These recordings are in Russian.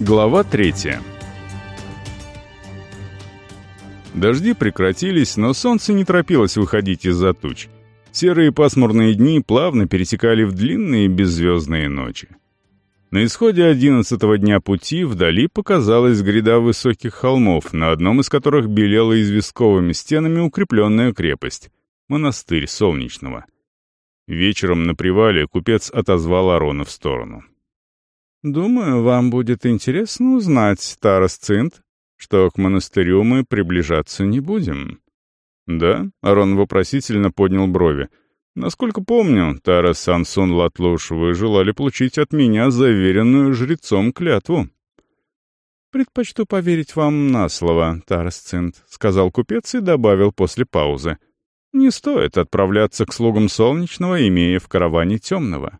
Глава третья. Дожди прекратились, но солнце не торопилось выходить из-за туч. Серые пасмурные дни плавно пересекали в длинные беззвездные ночи. На исходе одиннадцатого дня пути вдали показалась гряда высоких холмов, на одном из которых белела известковыми стенами укрепленная крепость — монастырь Солнечного. Вечером на привале купец отозвал Арона в сторону. «Думаю, вам будет интересно узнать, Тарас Цинт, что к монастырю мы приближаться не будем». «Да?» — Арон вопросительно поднял брови — Насколько помню, Тарас Сансун Латлуш, вы желали получить от меня заверенную жрецом клятву. «Предпочту поверить вам на слово, Тарас Цинт», — сказал купец и добавил после паузы. «Не стоит отправляться к слугам Солнечного, имея в караване темного».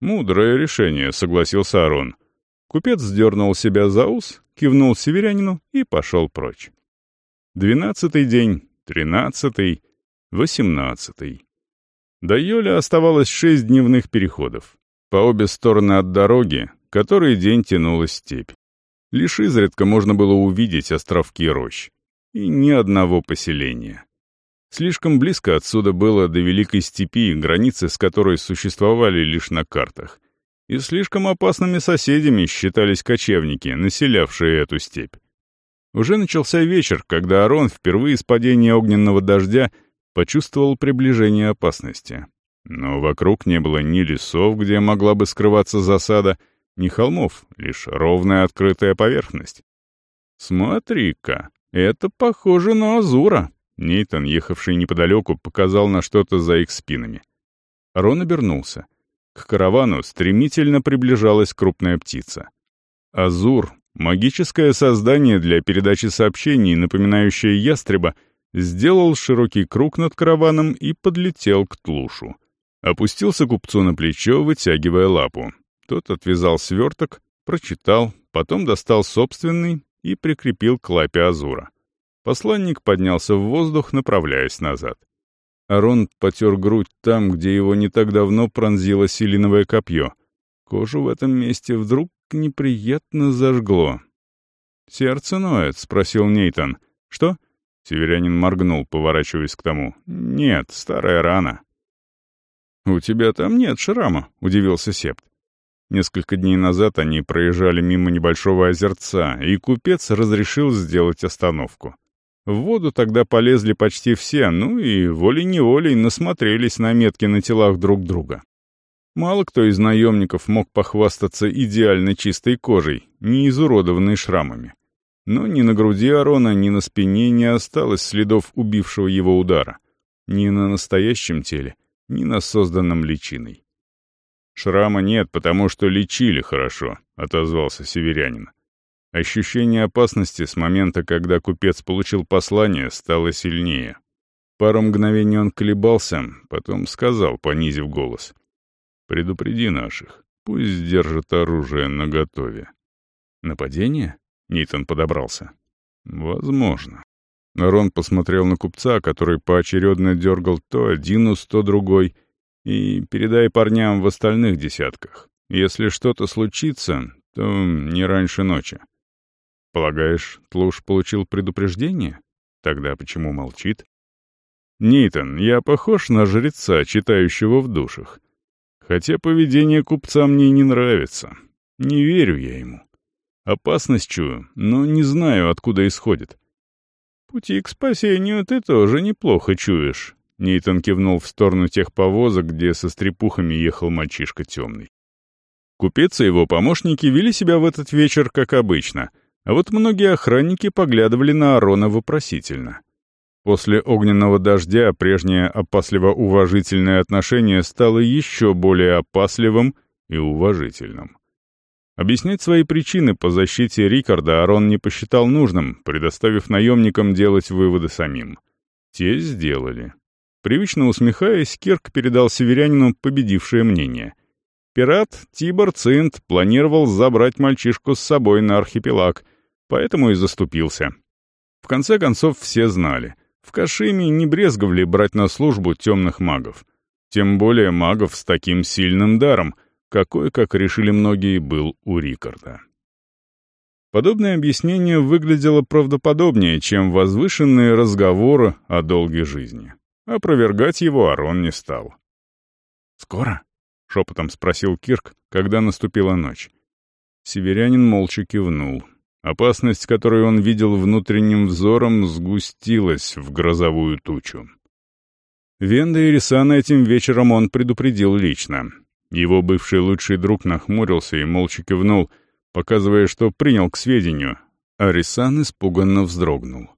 «Мудрое решение», — согласился Арон. Купец сдернул себя за ус, кивнул северянину и пошел прочь. Двенадцатый день, тринадцатый, восемнадцатый. До Йоля оставалось шесть дневных переходов. По обе стороны от дороги, который день тянулась степь. Лишь изредка можно было увидеть островки рощ. И ни одного поселения. Слишком близко отсюда было до Великой Степи, границы с которой существовали лишь на картах. И слишком опасными соседями считались кочевники, населявшие эту степь. Уже начался вечер, когда Арон впервые с падения огненного дождя почувствовал приближение опасности. Но вокруг не было ни лесов, где могла бы скрываться засада, ни холмов, лишь ровная открытая поверхность. «Смотри-ка, это похоже на Азура», — Нейтан, ехавший неподалеку, показал на что-то за их спинами. Рон обернулся. К каравану стремительно приближалась крупная птица. Азур — магическое создание для передачи сообщений, напоминающее ястреба — сделал широкий круг над караваном и подлетел к тлушу. Опустился купцу на плечо, вытягивая лапу. Тот отвязал сверток, прочитал, потом достал собственный и прикрепил к лапе Азура. Посланник поднялся в воздух, направляясь назад. Арон потер грудь там, где его не так давно пронзило силиновое копье. Кожу в этом месте вдруг неприятно зажгло. «Сердце ноет?» — спросил Нейтан. «Что?» Северянин моргнул, поворачиваясь к тому. «Нет, старая рана». «У тебя там нет шрама», — удивился Септ. Несколько дней назад они проезжали мимо небольшого озерца, и купец разрешил сделать остановку. В воду тогда полезли почти все, ну и волей-неволей насмотрелись на метки на телах друг друга. Мало кто из наемников мог похвастаться идеально чистой кожей, не изуродованной шрамами. Но ни на груди Арона, ни на спине не осталось следов убившего его удара. Ни на настоящем теле, ни на созданном личиной. «Шрама нет, потому что лечили хорошо», — отозвался северянин. Ощущение опасности с момента, когда купец получил послание, стало сильнее. Пару мгновений он колебался, потом сказал, понизив голос. «Предупреди наших, пусть держат оружие наготове». «Нападение?» Нейтан подобрался. «Возможно». Рон посмотрел на купца, который поочередно дергал то один уз, то другой, и передай парням в остальных десятках. Если что-то случится, то не раньше ночи. Полагаешь, Тлуш получил предупреждение? Тогда почему молчит? Нейтан, я похож на жреца, читающего в душах. Хотя поведение купца мне не нравится. Не верю я ему. Опасность чую, но не знаю, откуда исходит. «Пути к спасению ты тоже неплохо чуешь», — Нейтан кивнул в сторону тех повозок, где со стрепухами ехал мальчишка темный. Купец и его помощники вели себя в этот вечер как обычно, а вот многие охранники поглядывали на Арона вопросительно. После огненного дождя прежнее опасливо-уважительное отношение стало еще более опасливым и уважительным. Объяснять свои причины по защите Рикарда Арон не посчитал нужным, предоставив наемникам делать выводы самим. Те сделали. Привычно усмехаясь, Кирк передал северянину победившее мнение. Пират Тибор Цинт планировал забрать мальчишку с собой на архипелаг, поэтому и заступился. В конце концов, все знали. В Кашиме не брезговали брать на службу темных магов. Тем более магов с таким сильным даром — какой, как решили многие, был у Рикарда. Подобное объяснение выглядело правдоподобнее, чем возвышенные разговоры о долгой жизни. Опровергать его Арон не стал. «Скоро?» — шепотом спросил Кирк, когда наступила ночь. Северянин молча кивнул. Опасность, которую он видел внутренним взором, сгустилась в грозовую тучу. Венда и Рисана этим вечером он предупредил лично. Его бывший лучший друг нахмурился и молча кивнул — показывая, что принял к сведению, а Рисан испуганно вздрогнул.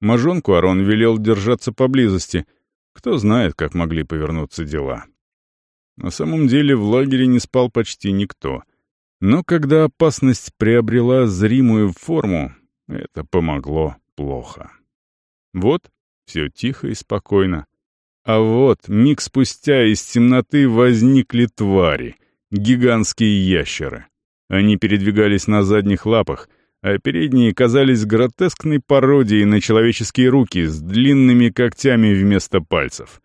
Мажонку Арон велел держаться поблизости, кто знает, как могли повернуться дела. На самом деле в лагере не спал почти никто. Но когда опасность приобрела зримую форму, это помогло плохо. Вот, все тихо и спокойно. А вот, миг спустя из темноты возникли твари, гигантские ящеры. Они передвигались на задних лапах, а передние казались гротескной пародией на человеческие руки с длинными когтями вместо пальцев.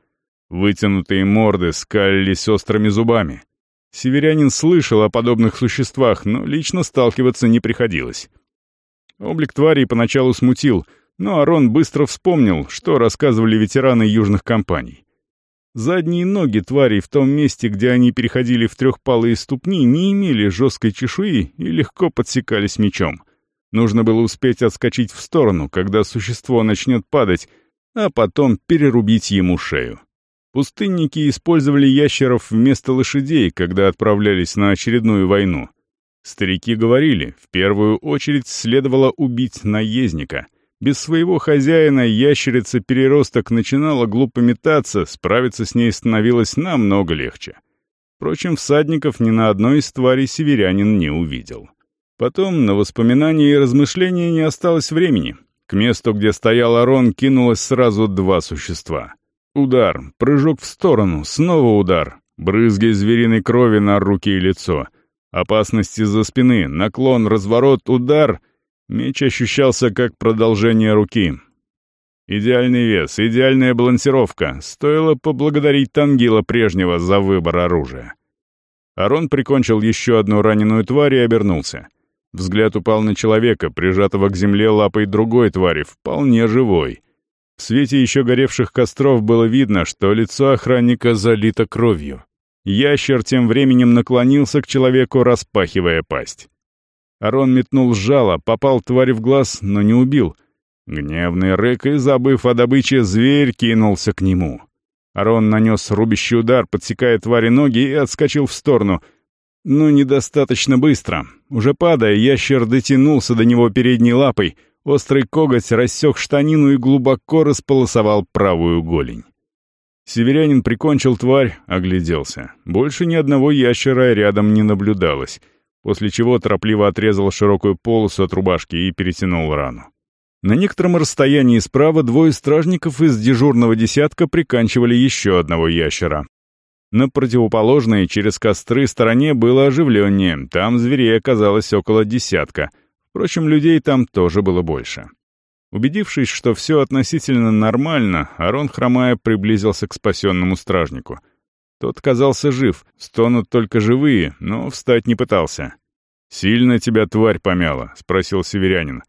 Вытянутые морды скалились острыми зубами. Северянин слышал о подобных существах, но лично сталкиваться не приходилось. Облик тварей поначалу смутил, но Арон быстро вспомнил, что рассказывали ветераны южных компаний. Задние ноги тварей в том месте, где они переходили в трехпалые ступни, не имели жесткой чешуи и легко подсекались мечом. Нужно было успеть отскочить в сторону, когда существо начнет падать, а потом перерубить ему шею. Пустынники использовали ящеров вместо лошадей, когда отправлялись на очередную войну. Старики говорили, в первую очередь следовало убить наездника — без своего хозяина ящерица-переросток начинала глупо метаться, справиться с ней становилось намного легче. Впрочем, всадников ни на одной из тварей северянин не увидел. Потом на воспоминания и размышления не осталось времени. К месту, где стоял Арон, кинулось сразу два существа. Удар, прыжок в сторону, снова удар, брызги звериной крови на руки и лицо. Опасность из-за спины, наклон, разворот, удар — Меч ощущался как продолжение руки. Идеальный вес, идеальная балансировка. Стоило поблагодарить Тангила прежнего за выбор оружия. Арон прикончил еще одну раненую тварь и обернулся. Взгляд упал на человека, прижатого к земле лапой другой твари, вполне живой. В свете еще горевших костров было видно, что лицо охранника залито кровью. Ящер тем временем наклонился к человеку, распахивая пасть. Арон метнул жало, попал тварь в глаз, но не убил. Гневный рык и, забыв о добыче, зверь кинулся к нему. Арон нанес рубящий удар, подсекая твари ноги, и отскочил в сторону. Но недостаточно быстро. Уже падая, ящер дотянулся до него передней лапой. Острый коготь рассек штанину и глубоко располосовал правую голень. Северянин прикончил тварь, огляделся. Больше ни одного ящера рядом не наблюдалось после чего торопливо отрезал широкую полосу от рубашки и перетянул рану. На некотором расстоянии справа двое стражников из дежурного десятка приканчивали еще одного ящера. На противоположной, через костры стороне было оживленнее, там зверей оказалось около десятка. Впрочем, людей там тоже было больше. Убедившись, что все относительно нормально, Арон, хромая, приблизился к спасенному стражнику — тот казался жив, стонут только живые, но встать не пытался. «Сильно тебя тварь помяла?» — спросил северянин.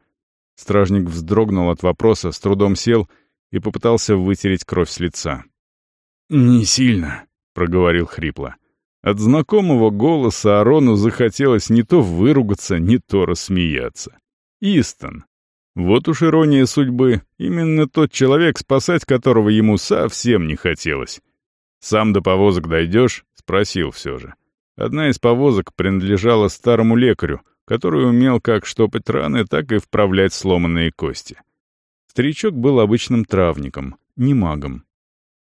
Стражник вздрогнул от вопроса, с трудом сел и попытался вытереть кровь с лица. «Не сильно», — проговорил хрипло. От знакомого голоса Арону захотелось не то выругаться, не то рассмеяться. Истон. Вот уж ирония судьбы, именно тот человек, спасать которого ему совсем не хотелось. «Сам до повозок дойдешь?» — спросил все же. Одна из повозок принадлежала старому лекарю, который умел как штопать раны, так и вправлять сломанные кости. Старичок был обычным травником, не магом.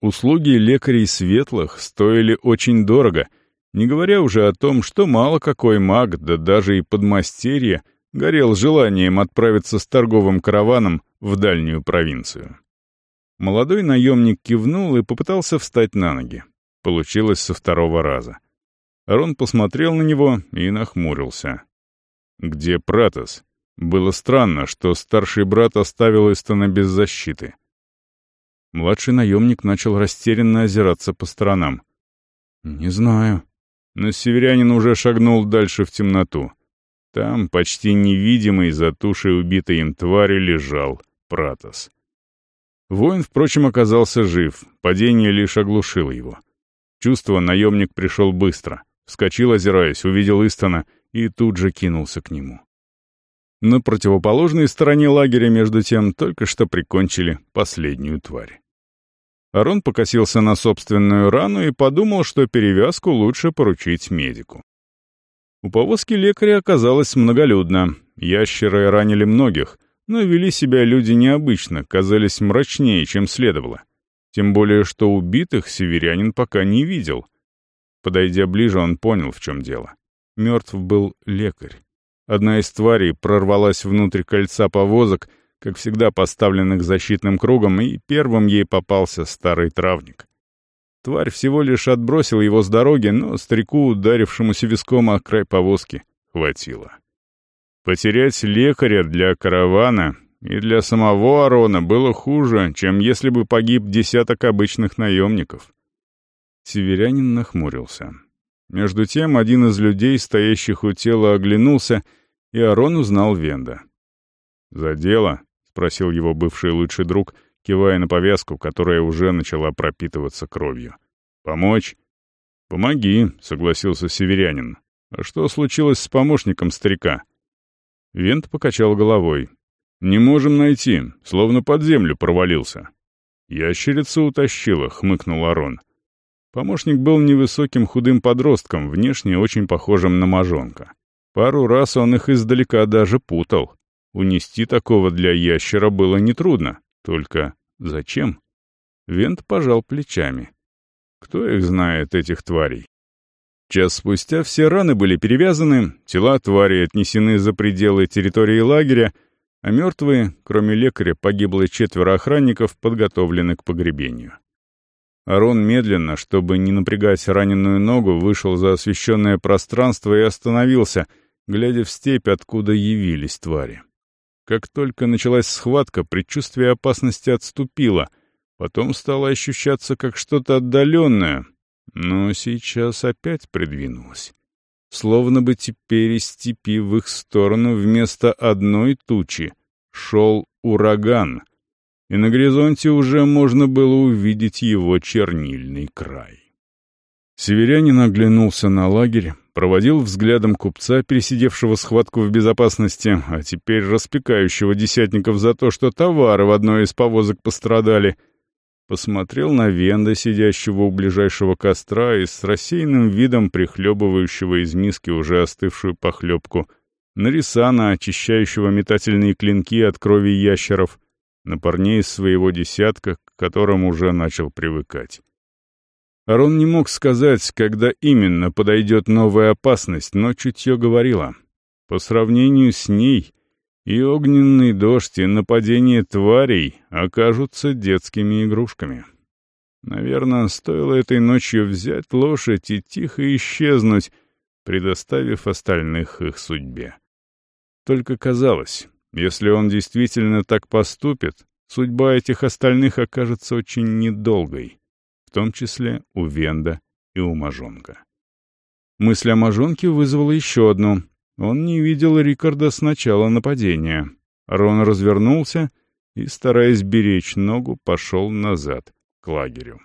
Услуги лекарей светлых стоили очень дорого, не говоря уже о том, что мало какой маг, да даже и подмастерье, горел желанием отправиться с торговым караваном в дальнюю провинцию. Молодой наемник кивнул и попытался встать на ноги. Получилось со второго раза. Рон посмотрел на него и нахмурился. «Где Пратос?» Было странно, что старший брат оставил Эстона без защиты. Младший наемник начал растерянно озираться по сторонам. «Не знаю». Но северянин уже шагнул дальше в темноту. Там, почти невидимый за тушей убитой им твари, лежал Пратос. Воин, впрочем, оказался жив, падение лишь оглушило его. Чувство наемник пришел быстро. Вскочил, озираясь, увидел Истона и тут же кинулся к нему. На противоположной стороне лагеря, между тем, только что прикончили последнюю тварь. Арон покосился на собственную рану и подумал, что перевязку лучше поручить медику. У повозки лекаря оказалось многолюдно. Ящеры ранили многих, но вели себя люди необычно, казались мрачнее, чем следовало. Тем более, что убитых северянин пока не видел. Подойдя ближе, он понял, в чем дело. Мертв был лекарь. Одна из тварей прорвалась внутрь кольца повозок, как всегда поставленных защитным кругом, и первым ей попался старый травник. Тварь всего лишь отбросила его с дороги, но старику, ударившемуся виском о край повозки, хватило. Потерять лекаря для каравана и для самого Арона было хуже, чем если бы погиб десяток обычных наемников. Северянин нахмурился. Между тем один из людей, стоящих у тела, оглянулся, и Арон узнал Венда. «За дело?» — спросил его бывший лучший друг, кивая на повязку, которая уже начала пропитываться кровью. «Помочь?» «Помоги», — согласился северянин. «А что случилось с помощником старика?» Вент покачал головой. «Не можем найти, словно под землю провалился». «Ящерица утащила», — хмыкнул Арон. Помощник был невысоким худым подростком, внешне очень похожим на мажонка. Пару раз он их издалека даже путал. Унести такого для ящера было нетрудно. Только зачем? Вент пожал плечами. Кто их знает, этих тварей? Час спустя все раны были перевязаны, тела тварей отнесены за пределы территории лагеря, а мертвые, кроме лекаря, погибло четверо охранников, подготовлены к погребению. Арон медленно, чтобы не напрягать раненую ногу, вышел за освещенное пространство и остановился, глядя в степь, откуда явились твари. Как только началась схватка, предчувствие опасности отступило, потом стало ощущаться как что-то отдаленное, но сейчас опять придвинулось. Словно бы теперь из степи в их сторону вместо одной тучи шел ураган — и на горизонте уже можно было увидеть его чернильный край. Северянин оглянулся на лагерь, проводил взглядом купца, пересидевшего схватку в безопасности, а теперь распекающего десятников за то, что товары в одной из повозок пострадали, посмотрел на Венда, сидящего у ближайшего костра и с рассеянным видом прихлебывающего из миски уже остывшую похлебку, на Рисана, очищающего метательные клинки от крови ящеров — на парней из своего десятка, к которым уже начал привыкать. Арон не мог сказать, когда именно подойдет новая опасность, но чутье говорило. По сравнению с ней и огненный дождь, и нападение тварей окажутся детскими игрушками. Наверное, стоило этой ночью взять лошадь и тихо исчезнуть, предоставив остальных их судьбе. Только казалось, если он действительно так поступит, судьба этих остальных окажется очень недолгой, в том числе у Венда и у Мажонка. Мысль о Мажонке вызвала еще одну. Он не видел Рикарда с начала нападения. Рон развернулся и, стараясь беречь ногу, пошел назад к лагерю.